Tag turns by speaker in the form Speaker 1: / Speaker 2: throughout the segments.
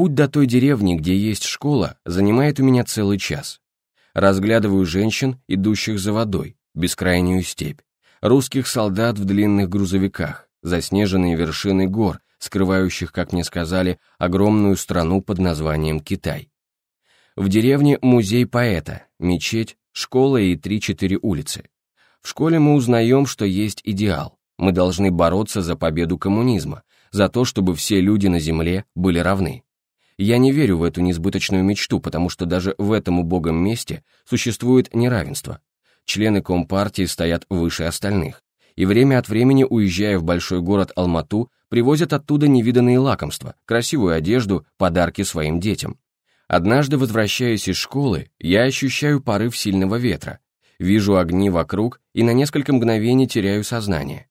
Speaker 1: Путь до той деревни, где есть школа, занимает у меня целый час. Разглядываю женщин, идущих за водой, бескрайнюю степь, русских солдат в длинных грузовиках, заснеженные вершины гор, скрывающих, как мне сказали, огромную страну под названием Китай. В деревне музей поэта, мечеть, школа и 3-4 улицы. В школе мы узнаем, что есть идеал. Мы должны бороться за победу коммунизма, за то, чтобы все люди на Земле были равны. Я не верю в эту несбыточную мечту, потому что даже в этом убогом месте существует неравенство. Члены Компартии стоят выше остальных, и время от времени, уезжая в большой город Алмату, привозят оттуда невиданные лакомства, красивую одежду, подарки своим детям. Однажды, возвращаясь из школы, я ощущаю порыв сильного ветра, вижу огни вокруг и на несколько мгновений теряю сознание.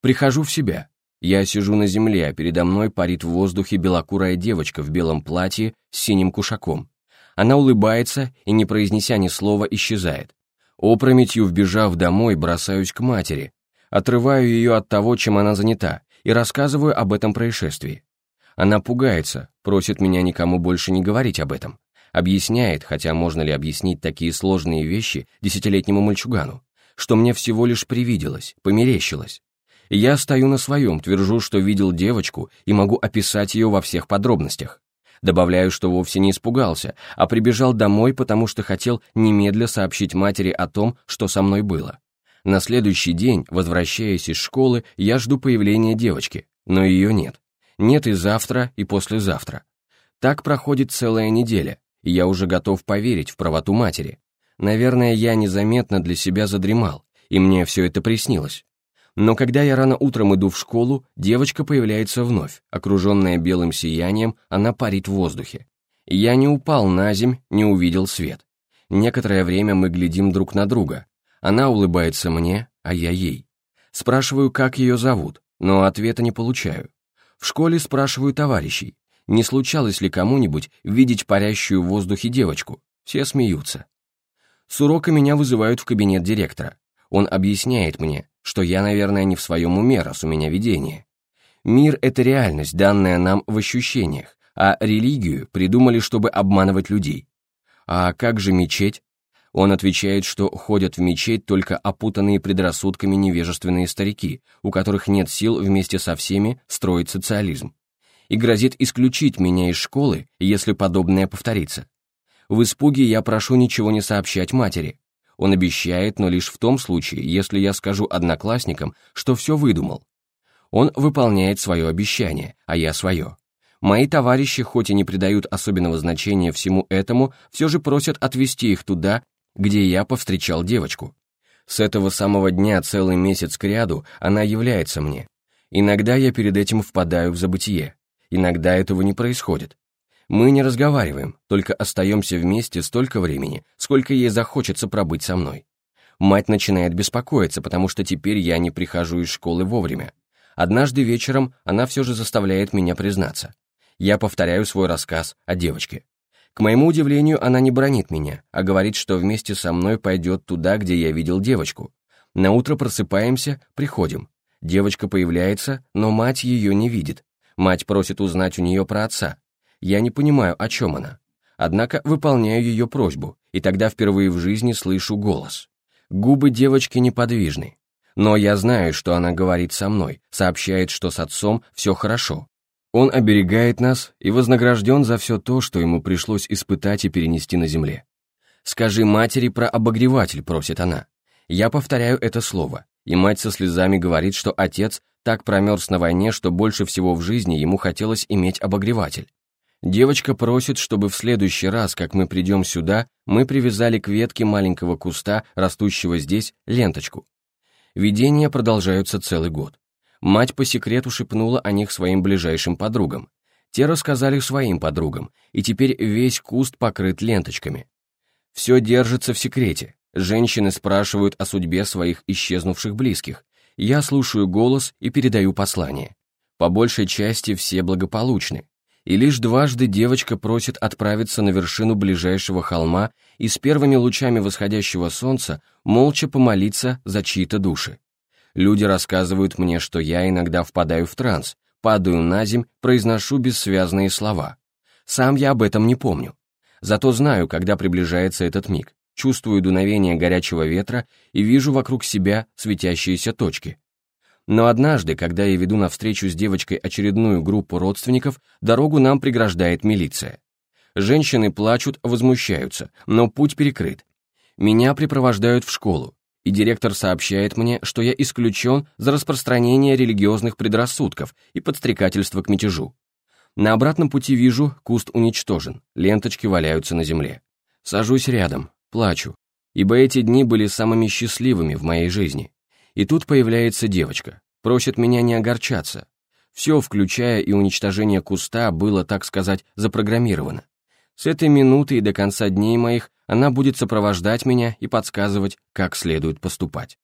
Speaker 1: Прихожу в себя. Я сижу на земле, а передо мной парит в воздухе белокурая девочка в белом платье с синим кушаком. Она улыбается и, не произнеся ни слова, исчезает. Опрометью вбежав домой, бросаюсь к матери, отрываю ее от того, чем она занята, и рассказываю об этом происшествии. Она пугается, просит меня никому больше не говорить об этом. Объясняет, хотя можно ли объяснить такие сложные вещи десятилетнему мальчугану, что мне всего лишь привиделось, померещилось. Я стою на своем, твержу, что видел девочку и могу описать ее во всех подробностях. Добавляю, что вовсе не испугался, а прибежал домой, потому что хотел немедля сообщить матери о том, что со мной было. На следующий день, возвращаясь из школы, я жду появления девочки, но ее нет нет и завтра, и послезавтра. Так проходит целая неделя, и я уже готов поверить в правоту матери. Наверное, я незаметно для себя задремал, и мне все это приснилось. Но когда я рано утром иду в школу, девочка появляется вновь, окруженная белым сиянием, она парит в воздухе. Я не упал на земь, не увидел свет. Некоторое время мы глядим друг на друга. Она улыбается мне, а я ей. Спрашиваю, как ее зовут, но ответа не получаю. В школе спрашиваю товарищей, не случалось ли кому-нибудь видеть парящую в воздухе девочку. Все смеются. С урока меня вызывают в кабинет директора. Он объясняет мне, что я, наверное, не в своем уме, раз у меня видение. Мир — это реальность, данная нам в ощущениях, а религию придумали, чтобы обманывать людей. А как же мечеть? Он отвечает, что ходят в мечеть только опутанные предрассудками невежественные старики, у которых нет сил вместе со всеми строить социализм. И грозит исключить меня из школы, если подобное повторится. В испуге я прошу ничего не сообщать матери. Он обещает, но лишь в том случае, если я скажу одноклассникам, что все выдумал. Он выполняет свое обещание, а я свое. Мои товарищи, хоть и не придают особенного значения всему этому, все же просят отвезти их туда, где я повстречал девочку. С этого самого дня целый месяц кряду она является мне. Иногда я перед этим впадаю в забытие, иногда этого не происходит. Мы не разговариваем, только остаемся вместе столько времени, сколько ей захочется пробыть со мной. Мать начинает беспокоиться, потому что теперь я не прихожу из школы вовремя. Однажды вечером она все же заставляет меня признаться. Я повторяю свой рассказ о девочке. К моему удивлению, она не бронит меня, а говорит, что вместе со мной пойдет туда, где я видел девочку. На утро просыпаемся, приходим. Девочка появляется, но мать ее не видит. Мать просит узнать у нее про отца. Я не понимаю, о чем она. Однако выполняю ее просьбу, и тогда впервые в жизни слышу голос. Губы девочки неподвижны. Но я знаю, что она говорит со мной, сообщает, что с отцом все хорошо, он оберегает нас и вознагражден за все то, что ему пришлось испытать и перенести на земле. «Скажи матери про обогреватель», — просит она. Я повторяю это слово, и мать со слезами говорит, что отец так промерз на войне, что больше всего в жизни ему хотелось иметь обогреватель. Девочка просит, чтобы в следующий раз, как мы придем сюда, мы привязали к ветке маленького куста, растущего здесь, ленточку. Видения продолжаются целый год. Мать по секрету шепнула о них своим ближайшим подругам. Те рассказали своим подругам, и теперь весь куст покрыт ленточками. Все держится в секрете. Женщины спрашивают о судьбе своих исчезнувших близких. Я слушаю голос и передаю послание. По большей части все благополучны. И лишь дважды девочка просит отправиться на вершину ближайшего холма и с первыми лучами восходящего солнца молча помолиться за чьи-то души. Люди рассказывают мне, что я иногда впадаю в транс, падаю на земь, произношу бессвязные слова. Сам я об этом не помню. Зато знаю, когда приближается этот миг, чувствую дуновение горячего ветра и вижу вокруг себя светящиеся точки. Но однажды, когда я веду навстречу с девочкой очередную группу родственников, дорогу нам преграждает милиция. Женщины плачут, возмущаются, но путь перекрыт. Меня припровождают в школу, и директор сообщает мне, что я исключен за распространение религиозных предрассудков и подстрекательство к мятежу. На обратном пути вижу, куст уничтожен, ленточки валяются на земле. Сажусь рядом, плачу, ибо эти дни были самыми счастливыми в моей жизни. И тут появляется девочка, просит меня не огорчаться. Все, включая и уничтожение куста, было, так сказать, запрограммировано. С этой минуты и до конца дней моих она будет сопровождать меня и подсказывать, как следует поступать.